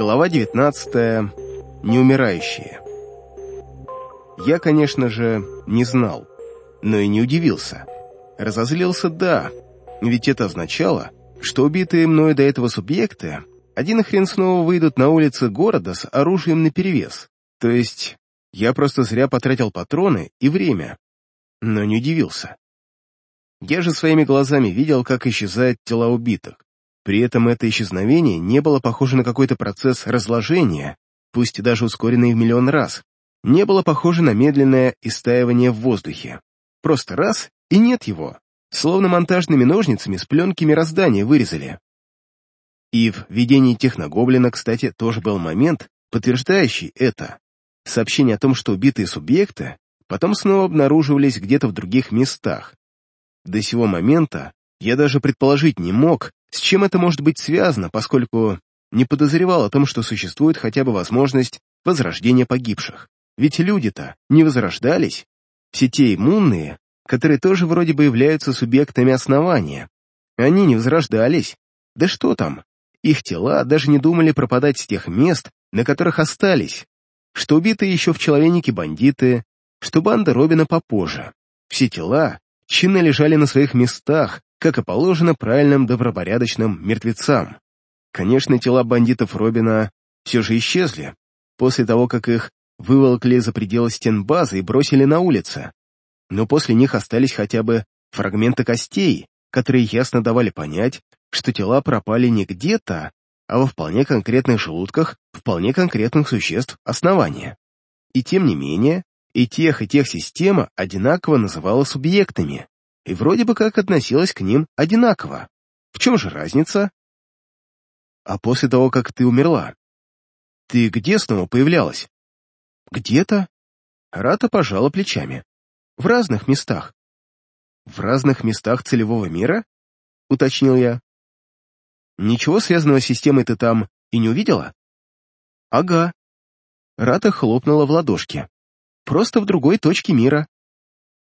Глава 19. Неумирающие. Я, конечно же, не знал, но и не удивился. Разозлился, да, ведь это означало, что убитые мною до этого субъекты один хрен снова выйдут на улицы города с оружием наперевес. То есть я просто зря потратил патроны и время, но не удивился. Я же своими глазами видел, как исчезают тела убитых. При этом это исчезновение не было похоже на какой-то процесс разложения, пусть даже ускоренный в миллион раз. Не было похоже на медленное истаивание в воздухе. Просто раз — и нет его. Словно монтажными ножницами с пленки мироздания вырезали. И в видении техногоблина, кстати, тоже был момент, подтверждающий это. Сообщение о том, что убитые субъекты потом снова обнаруживались где-то в других местах. До сего момента я даже предположить не мог, с чем это может быть связано, поскольку не подозревал о том, что существует хотя бы возможность возрождения погибших. Ведь люди-то не возрождались. Все те иммунные, которые тоже вроде бы являются субъектами основания. Они не возрождались. Да что там, их тела даже не думали пропадать с тех мест, на которых остались, что убитые еще в человенике бандиты, что банда Робина попозже. Все тела чинно лежали на своих местах, как и положено правильным добропорядочным мертвецам. Конечно, тела бандитов Робина все же исчезли, после того, как их выволокли за пределы стен базы и бросили на улице. Но после них остались хотя бы фрагменты костей, которые ясно давали понять, что тела пропали не где-то, а во вполне конкретных желудках вполне конкретных существ основания. И тем не менее, и тех, и тех система одинаково называла субъектами, и вроде бы как относилась к ним одинаково. В чем же разница? А после того, как ты умерла, ты где снова появлялась? Где-то? Рата пожала плечами. В разных местах. В разных местах целевого мира? Уточнил я. Ничего связанного с системой ты там и не увидела? Ага. Рата хлопнула в ладошки. Просто в другой точке мира.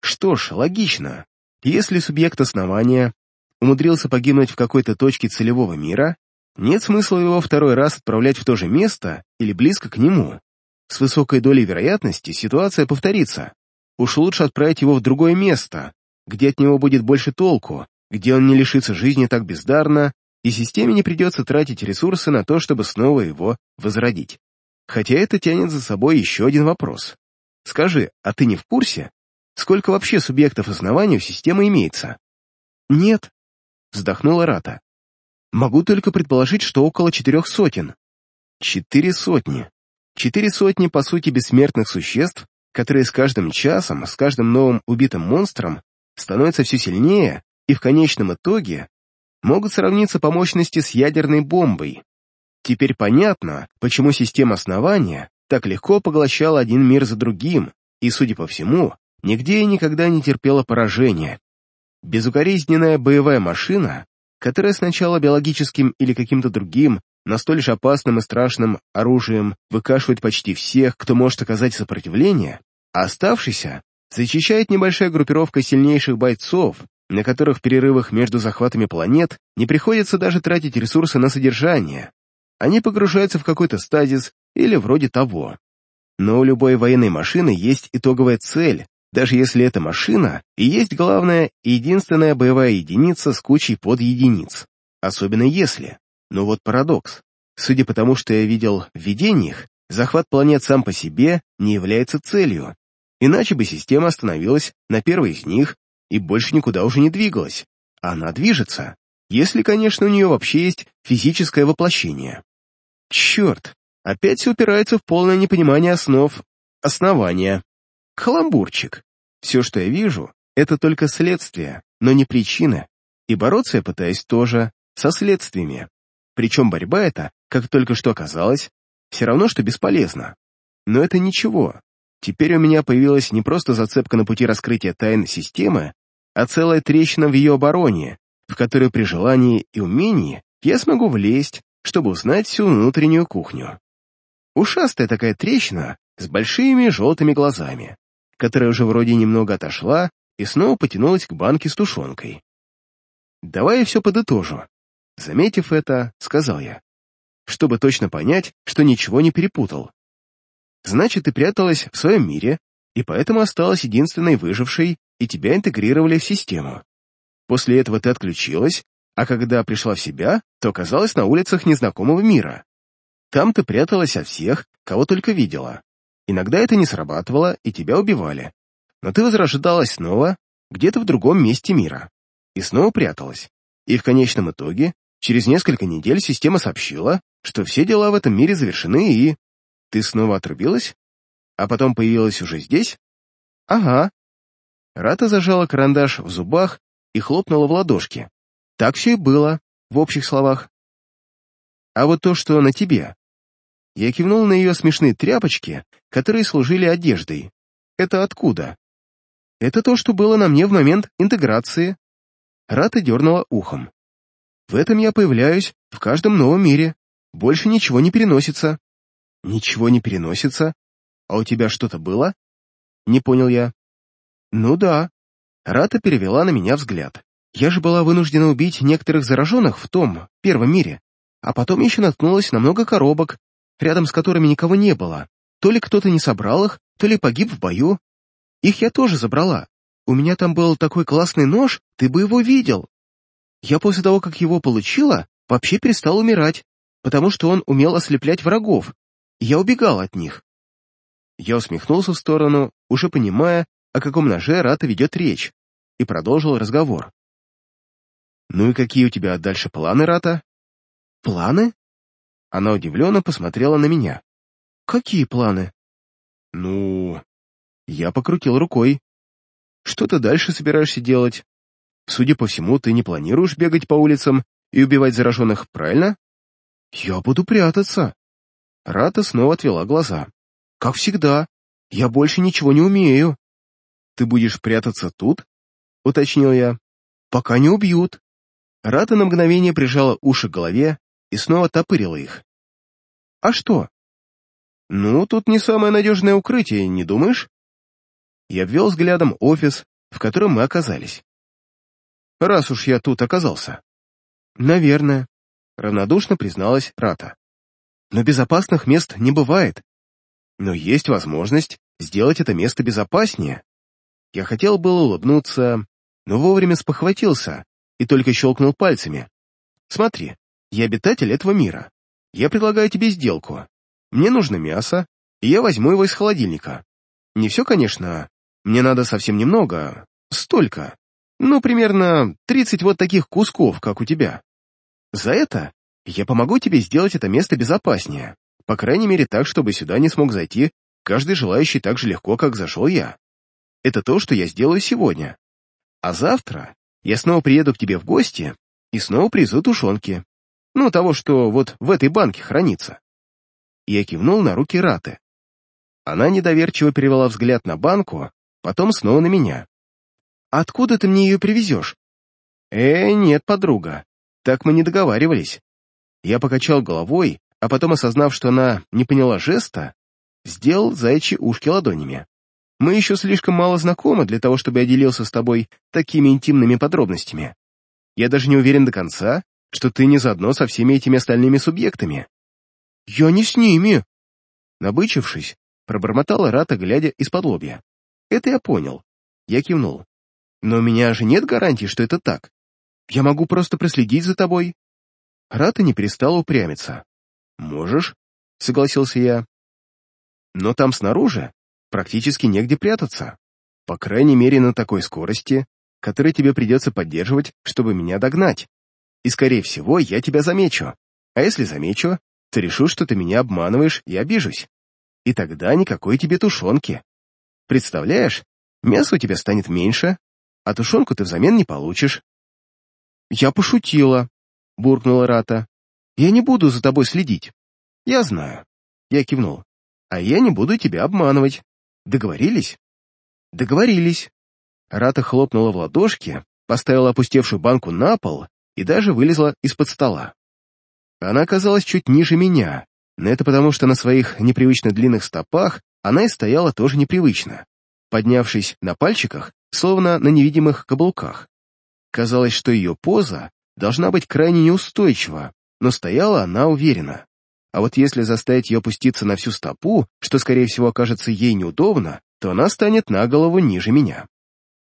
Что ж, логично. Если субъект основания умудрился погибнуть в какой-то точке целевого мира, нет смысла его второй раз отправлять в то же место или близко к нему. С высокой долей вероятности ситуация повторится. Уж лучше отправить его в другое место, где от него будет больше толку, где он не лишится жизни так бездарно, и системе не придется тратить ресурсы на то, чтобы снова его возродить. Хотя это тянет за собой еще один вопрос. Скажи, а ты не в курсе, Сколько вообще субъектов основания у системы имеется? Нет, вздохнула Рата. Могу только предположить, что около четырех сотен. Четыре сотни. Четыре сотни, по сути, бессмертных существ, которые с каждым часом, с каждым новым убитым монстром становятся все сильнее и в конечном итоге могут сравниться по мощности с ядерной бомбой. Теперь понятно, почему система основания так легко поглощала один мир за другим, и, судя по всему, нигде и никогда не терпела поражения. Безукоризненная боевая машина, которая сначала биологическим или каким-то другим, настолько же опасным и страшным оружием выкашивает почти всех, кто может оказать сопротивление, а оставшийся зачищает небольшая группировка сильнейших бойцов, на которых в перерывах между захватами планет не приходится даже тратить ресурсы на содержание. Они погружаются в какой-то стазис или вроде того. Но у любой военной машины есть итоговая цель, даже если эта машина и есть главная и единственная боевая единица с кучей подъединиц. Особенно если. Но вот парадокс. Судя по тому, что я видел в видениях, захват планет сам по себе не является целью. Иначе бы система остановилась на первой из них и больше никуда уже не двигалась. Она движется, если, конечно, у нее вообще есть физическое воплощение. Черт, опять все упирается в полное непонимание основ основания. Каламбурчик. Все, что я вижу, это только следствие, но не причина, и бороться я пытаюсь тоже со следствиями. Причем борьба эта, как только что оказалось, все равно, что бесполезна. Но это ничего. Теперь у меня появилась не просто зацепка на пути раскрытия тайн системы, а целая трещина в ее обороне, в которую при желании и умении я смогу влезть, чтобы узнать всю внутреннюю кухню. Ушастая такая трещина с большими желтыми глазами которая уже вроде немного отошла и снова потянулась к банке с тушенкой. «Давай я все подытожу». Заметив это, сказал я. чтобы точно понять, что ничего не перепутал. Значит, ты пряталась в своем мире, и поэтому осталась единственной выжившей, и тебя интегрировали в систему. После этого ты отключилась, а когда пришла в себя, то оказалась на улицах незнакомого мира. Там ты пряталась от всех, кого только видела. Иногда это не срабатывало, и тебя убивали. Но ты возрождалась снова, где-то в другом месте мира. И снова пряталась. И в конечном итоге, через несколько недель система сообщила, что все дела в этом мире завершены, и... Ты снова отрубилась? А потом появилась уже здесь? Ага. Рата зажала карандаш в зубах и хлопнула в ладошки. Так все и было, в общих словах. А вот то, что на тебе. Я кивнул на ее смешные тряпочки, которые служили одеждой. Это откуда? Это то, что было на мне в момент интеграции. Рата дернула ухом. В этом я появляюсь в каждом новом мире. Больше ничего не переносится. Ничего не переносится? А у тебя что-то было? Не понял я. Ну да. Рата перевела на меня взгляд. Я же была вынуждена убить некоторых зараженных в том, первом мире, а потом еще наткнулась на много коробок, рядом с которыми никого не было. То ли кто-то не собрал их, то ли погиб в бою. Их я тоже забрала. У меня там был такой классный нож, ты бы его видел. Я после того, как его получила, вообще перестал умирать, потому что он умел ослеплять врагов. Я убегал от них. Я усмехнулся в сторону, уже понимая, о каком ноже Рата ведет речь, и продолжил разговор. «Ну и какие у тебя дальше планы, Рата?» «Планы?» Она удивленно посмотрела на меня. «Какие планы?» «Ну...» Я покрутил рукой. «Что ты дальше собираешься делать? Судя по всему, ты не планируешь бегать по улицам и убивать зараженных, правильно?» «Я буду прятаться». Рата снова отвела глаза. «Как всегда. Я больше ничего не умею». «Ты будешь прятаться тут?» — уточнил я. «Пока не убьют». Рата на мгновение прижала уши к голове и снова топырила их. «А что?» «Ну, тут не самое надежное укрытие, не думаешь?» Я ввел взглядом офис, в котором мы оказались. «Раз уж я тут оказался». «Наверное», — равнодушно призналась Рата. «Но безопасных мест не бывает. Но есть возможность сделать это место безопаснее». Я хотел было улыбнуться, но вовремя спохватился и только щелкнул пальцами. «Смотри, я обитатель этого мира. Я предлагаю тебе сделку. Мне нужно мясо, и я возьму его из холодильника. Не все, конечно. Мне надо совсем немного. Столько. Ну, примерно 30 вот таких кусков, как у тебя. За это я помогу тебе сделать это место безопаснее. По крайней мере так, чтобы сюда не смог зайти каждый желающий так же легко, как зашел я. Это то, что я сделаю сегодня. А завтра я снова приеду к тебе в гости и снова привезу тушенки. Ну, того, что вот в этой банке хранится. Я кивнул на руки Раты. Она недоверчиво перевела взгляд на банку, потом снова на меня. «Откуда ты мне ее привезешь?» «Э, нет, подруга, так мы не договаривались». Я покачал головой, а потом, осознав, что она не поняла жеста, сделал зайчи ушки ладонями. «Мы еще слишком мало знакомы для того, чтобы я делился с тобой такими интимными подробностями. Я даже не уверен до конца, что ты не заодно со всеми этими остальными субъектами. Я не с ними. Набычившись, пробормотала Рата, глядя из-под лобья. Это я понял. Я кивнул. Но у меня же нет гарантии, что это так. Я могу просто проследить за тобой. Рата не перестала упрямиться. Можешь, согласился я. Но там снаружи практически негде прятаться. По крайней мере, на такой скорости, которой тебе придется поддерживать, чтобы меня догнать и, скорее всего, я тебя замечу. А если замечу, то решу, что ты меня обманываешь и обижусь. И тогда никакой тебе тушенки. Представляешь, мясо у тебя станет меньше, а тушенку ты взамен не получишь. Я пошутила, буркнула Рата. Я не буду за тобой следить. Я знаю. Я кивнул. А я не буду тебя обманывать. Договорились? Договорились. Рата хлопнула в ладошки, поставила опустевшую банку на пол и даже вылезла из-под стола. Она оказалась чуть ниже меня, но это потому, что на своих непривычно длинных стопах она и стояла тоже непривычно, поднявшись на пальчиках, словно на невидимых каблуках. Казалось, что ее поза должна быть крайне неустойчива, но стояла она уверенно. А вот если заставить ее опуститься на всю стопу, что, скорее всего, окажется ей неудобно, то она станет на голову ниже меня.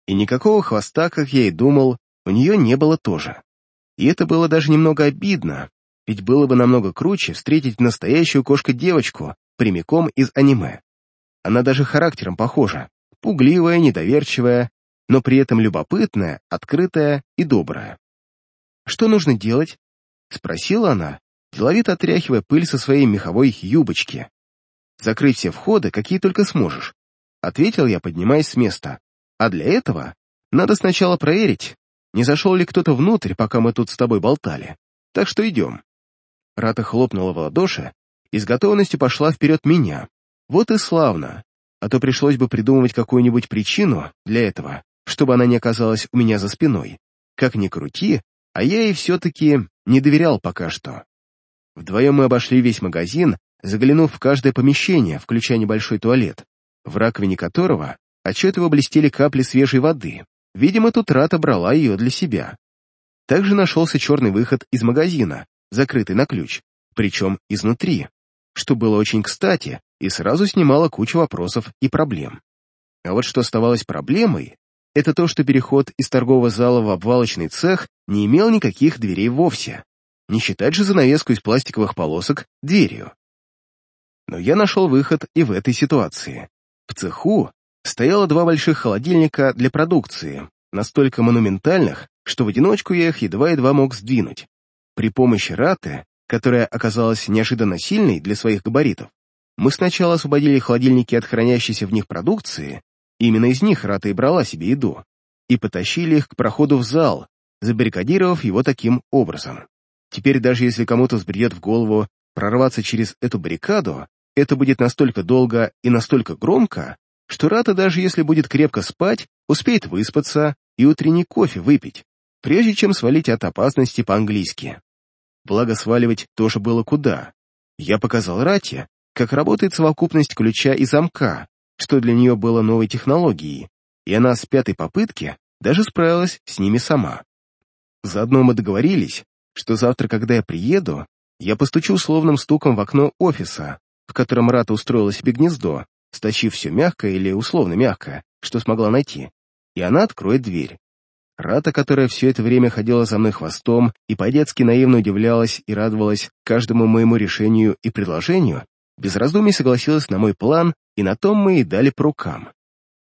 И никакого хвоста, как я и думал, у нее не было тоже. И это было даже немного обидно, ведь было бы намного круче встретить настоящую кошка-девочку прямиком из аниме. Она даже характером похожа, пугливая, недоверчивая, но при этом любопытная, открытая и добрая. «Что нужно делать?» — спросила она, деловито отряхивая пыль со своей меховой юбочки. «Закрыть все входы, какие только сможешь», — ответил я, поднимаясь с места. «А для этого надо сначала проверить, не зашел ли кто-то внутрь, пока мы тут с тобой болтали. Так что идем». Рата хлопнула в ладоши и с готовностью пошла вперед меня. Вот и славно, а то пришлось бы придумывать какую-нибудь причину для этого, чтобы она не оказалась у меня за спиной. Как ни крути, а я ей все-таки не доверял пока что. Вдвоем мы обошли весь магазин, заглянув в каждое помещение, включая небольшой туалет, в раковине которого отчетливо блестели капли свежей воды. Видимо, тут Рата брала ее для себя. Также нашелся черный выход из магазина, закрытый на ключ, причем изнутри, что было очень кстати и сразу снимало кучу вопросов и проблем. А вот что оставалось проблемой, это то, что переход из торгового зала в обвалочный цех не имел никаких дверей вовсе. Не считать же занавеску из пластиковых полосок дверью. Но я нашел выход и в этой ситуации. В цеху стояло два больших холодильника для продукции, настолько монументальных, что в одиночку я их едва-едва мог сдвинуть. При помощи раты, которая оказалась неожиданно сильной для своих габаритов, мы сначала освободили холодильники от хранящейся в них продукции, именно из них рата и брала себе еду, и потащили их к проходу в зал, забаррикадировав его таким образом. Теперь даже если кому-то взбредет в голову прорваться через эту баррикаду, это будет настолько долго и настолько громко, что Рата, даже если будет крепко спать, успеет выспаться и утренний кофе выпить, прежде чем свалить от опасности по-английски. Благо, сваливать тоже было куда. Я показал Рате, как работает совокупность ключа и замка, что для нее было новой технологией, и она с пятой попытки даже справилась с ними сама. Заодно мы договорились, что завтра, когда я приеду, я постучу условным стуком в окно офиса, в котором Рата устроила себе гнездо, стащив все мягкое или условно мягкое, что смогла найти, и она откроет дверь. Рата, которая все это время ходила за мной хвостом и по-детски наивно удивлялась и радовалась каждому моему решению и предложению, без раздумий согласилась на мой план, и на том мы и дали по рукам.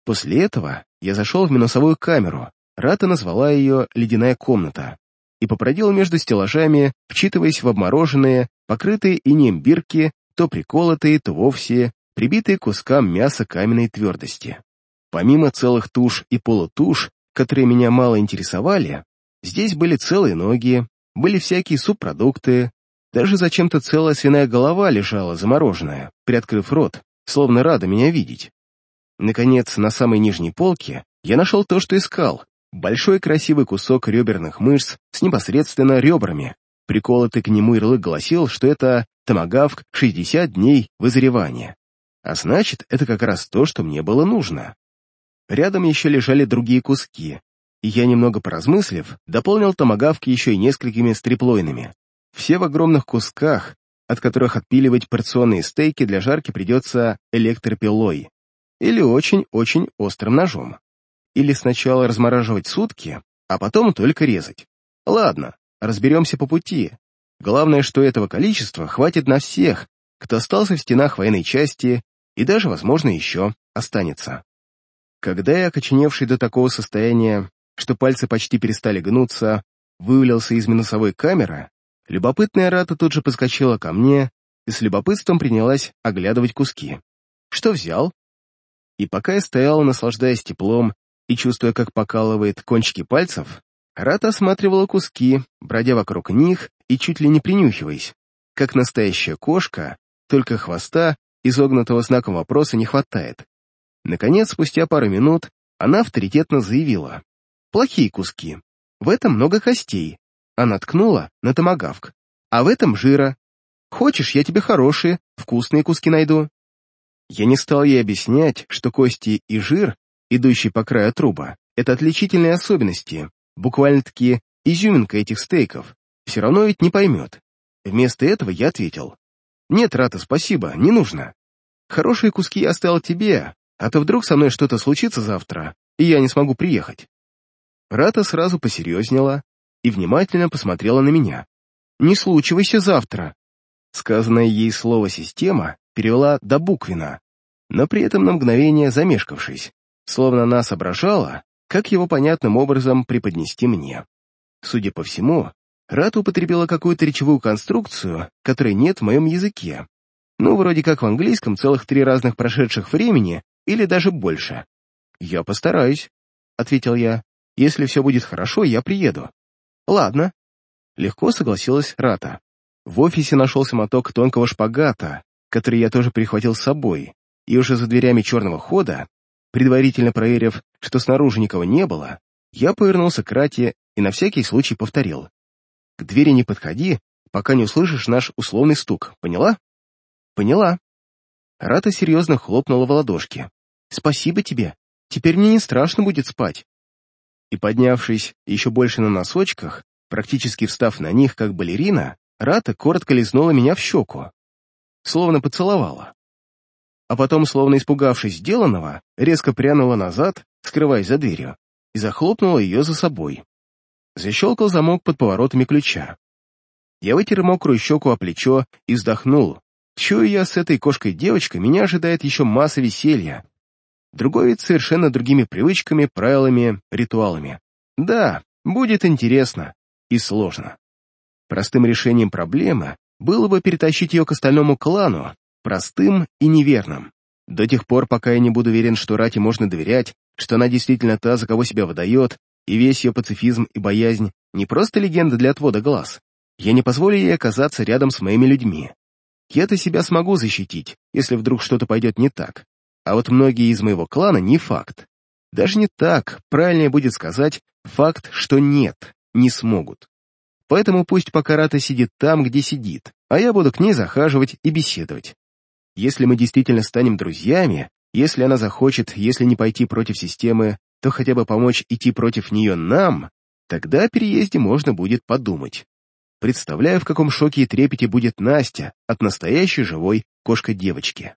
После этого я зашел в минусовую камеру, Рата назвала ее «ледяная комната», и попродил между стеллажами, вчитываясь в обмороженные, покрытые инеем бирки, то приколотые, то вовсе, прибитые кускам мяса каменной твердости. Помимо целых туш и полутуш, которые меня мало интересовали, здесь были целые ноги, были всякие субпродукты, даже зачем-то целая свиная голова лежала замороженная, приоткрыв рот, словно рада меня видеть. Наконец, на самой нижней полке я нашел то, что искал. Большой красивый кусок реберных мышц с непосредственно ребрами. Приколотый к нему ярлык гласил, что это томагавк 60 дней вызревания. А значит, это как раз то, что мне было нужно. Рядом еще лежали другие куски, и я, немного поразмыслив, дополнил томагавки еще и несколькими стриплойнами. Все в огромных кусках, от которых отпиливать порционные стейки для жарки придется электропилой или очень-очень острым ножом. Или сначала размораживать сутки, а потом только резать. Ладно, разберемся по пути. Главное, что этого количества хватит на всех, кто остался в стенах военной части и даже, возможно, еще останется. Когда я, окоченевший до такого состояния, что пальцы почти перестали гнуться, вывалился из минусовой камеры, любопытная Рата тут же подскочила ко мне и с любопытством принялась оглядывать куски. Что взял? И пока я стоял, наслаждаясь теплом и чувствуя, как покалывает кончики пальцев, Рата осматривала куски, бродя вокруг них и чуть ли не принюхиваясь, как настоящая кошка, только хвоста изогнутого знаком вопроса не хватает. Наконец, спустя пару минут, она авторитетно заявила. «Плохие куски. В этом много костей». Она ткнула на томагавк. «А в этом жира. Хочешь, я тебе хорошие, вкусные куски найду?» Я не стал ей объяснять, что кости и жир, идущий по краю труба, это отличительные особенности, буквально-таки изюминка этих стейков. Все равно ведь не поймет. Вместо этого я ответил. «Нет, Рата, спасибо, не нужно. Хорошие куски я оставил тебе, а то вдруг со мной что-то случится завтра, и я не смогу приехать». Рата сразу посерьезнела и внимательно посмотрела на меня. «Не случивайся завтра!» Сказанное ей слово «система» перевела до буквина, но при этом на мгновение замешкавшись, словно она соображала, как его понятным образом преподнести мне. Судя по всему, Рата употребила какую-то речевую конструкцию, которой нет в моем языке. Ну, вроде как в английском целых три разных прошедших времени или даже больше. «Я постараюсь», — ответил я. «Если все будет хорошо, я приеду». «Ладно». Легко согласилась Рата. В офисе нашелся моток тонкого шпагата, который я тоже прихватил с собой, и уже за дверями черного хода, предварительно проверив, что снаружи никого не было, я повернулся к Рате и на всякий случай повторил. К двери не подходи, пока не услышишь наш условный стук. Поняла? Поняла. Рата серьезно хлопнула в ладошки. Спасибо тебе. Теперь мне не страшно будет спать. И поднявшись еще больше на носочках, практически встав на них, как балерина, Рата коротко лизнула меня в щеку. Словно поцеловала. А потом, словно испугавшись сделанного, резко прянула назад, скрываясь за дверью, и захлопнула ее за собой. Защелкал замок под поворотами ключа. Я вытер мокрую щеку о плечо и вздохнул. Чую я с этой кошкой-девочкой, меня ожидает еще масса веселья. Другой вид совершенно другими привычками, правилами, ритуалами. Да, будет интересно и сложно. Простым решением проблемы было бы перетащить ее к остальному клану, простым и неверным. До тех пор, пока я не буду уверен, что Рате можно доверять, что она действительно та, за кого себя выдает, и весь ее пацифизм и боязнь не просто легенда для отвода глаз. Я не позволю ей оказаться рядом с моими людьми. Я-то себя смогу защитить, если вдруг что-то пойдет не так. А вот многие из моего клана не факт. Даже не так, правильнее будет сказать факт, что нет, не смогут. Поэтому пусть пока Рата сидит там, где сидит, а я буду к ней захаживать и беседовать. Если мы действительно станем друзьями, если она захочет, если не пойти против системы, то хотя бы помочь идти против нее нам, тогда о переезде можно будет подумать. Представляю, в каком шоке и трепете будет Настя от настоящей живой кошкой-девочки.